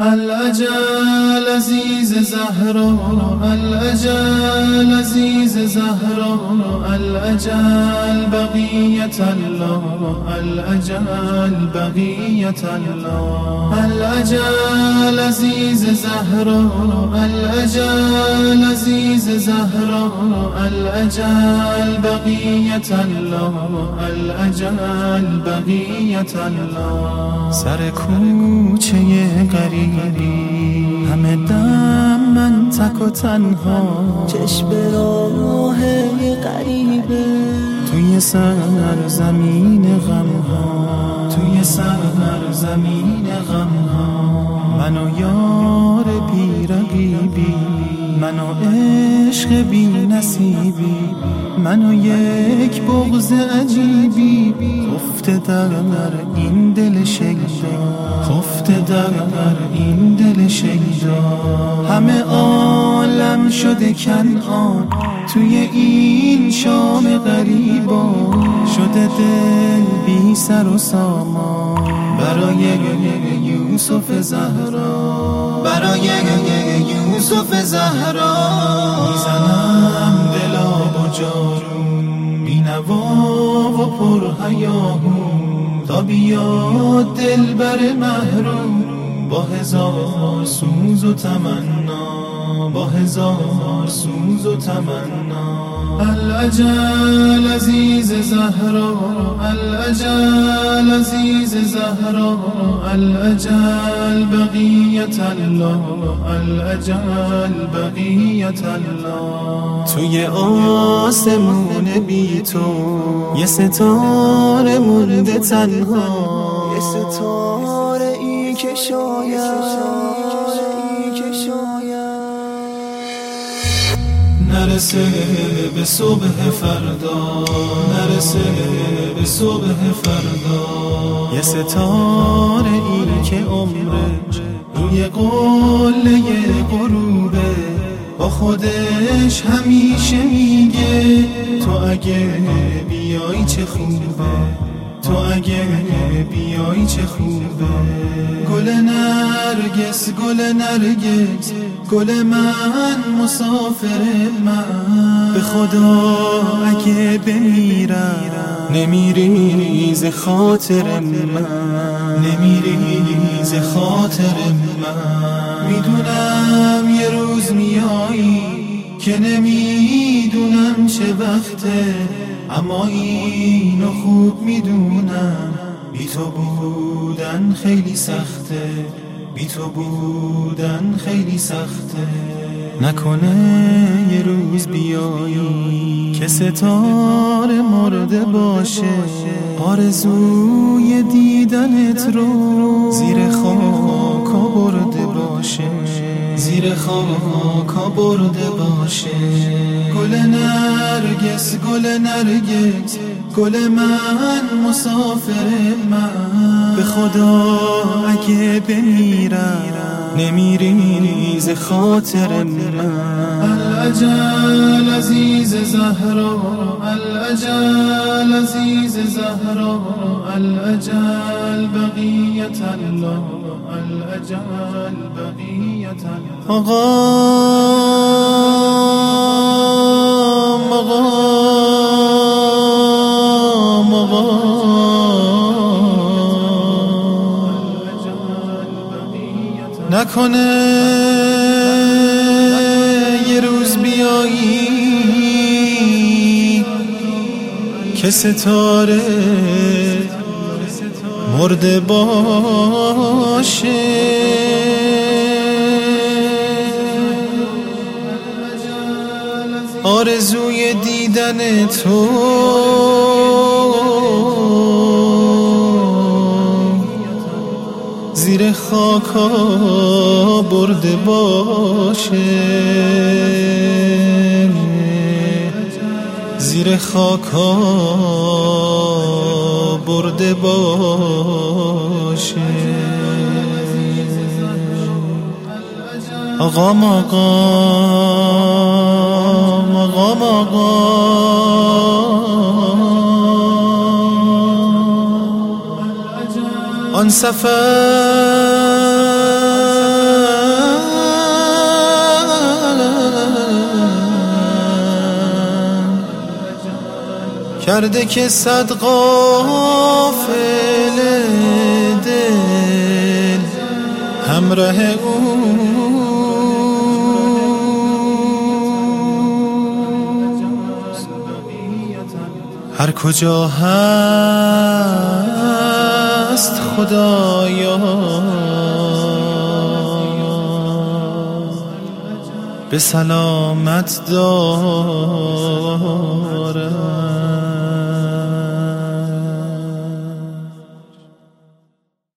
الاجل عزیز زهرا الاجل عزیز زهرا الاجل بقیت الله الاجل بقیت الله. الاجل عزیز زهرا الاجل عزیز زهرا الاجل بقیت الله الاجل بقیت الله. سر کوچه غریب همه دم من تک و تنها. چشم راه غریبه. توی سر زمین غم ها توی سر زمین غم ها من و یار بی رقیبی من و عشق بی نصیبی من و یک بغز عجیبی. خفته در این دل شیدا خفته در این دل شیدا. همه عالم شده کنعان توی این شام غریبا. شده دل بی سر و سامان. برای یوسف زهرا. برای یوسف زهرا. می‌زنم دلا و جارون بینوا و پر تا بیاد دل بر محروم با هزار سوز و تمنا با هزار سوز و تمنا. الاجل عزیز زهرا الاجل عزیز زهرا الاجل بقیت الله الاجل بقیت الله. توی آسمون بی تو یه ستاره مونده تنها. یه ستاره ای که شاید. نرسه به صبح فردا نرسه به صبح فردا. یه ستاره ای که عمرش روی قله غروبه با خودش همیشه میگه تو اگه بیای چه خوبه؟ تو اگه بیای چه خوبه؟ گل نرگس گل نرگس گل من مسافر من. به خدا اگه بمیرم نمیری ز خاطر من. نمیری ز خاطر من. می‌دونم یه روز میایی که نمی‌دونم چه وقته اما اینو خوب می‌دونم. بی تو بودن خیلی سخته. بی تو بودن خیلی سخته. نکنه یه روز بیایی که ستاره مرده باشه. آرزوی دیدنت رو زیر خاکا برده باشه. زیر خاکا برده باشه. گل نرگس گل نرگس گل من مسافر من. به خدا اگه بمیرم نمیری ز خاطر من. الأجال زيز زهرة الأجال زيز زهرة الأجال بقية الله الأجال بقية الله. غام غام غام. نکنه روز بیایی که ستاره مرده باشه. آرزوی دیدن تو زیر خاکا برده باشه. زیر خاکا برده باشه. آقا مقام آن سفر کرده که صد قافل دل همراه او. هر کجا هست خدایا. به سلامت دارم.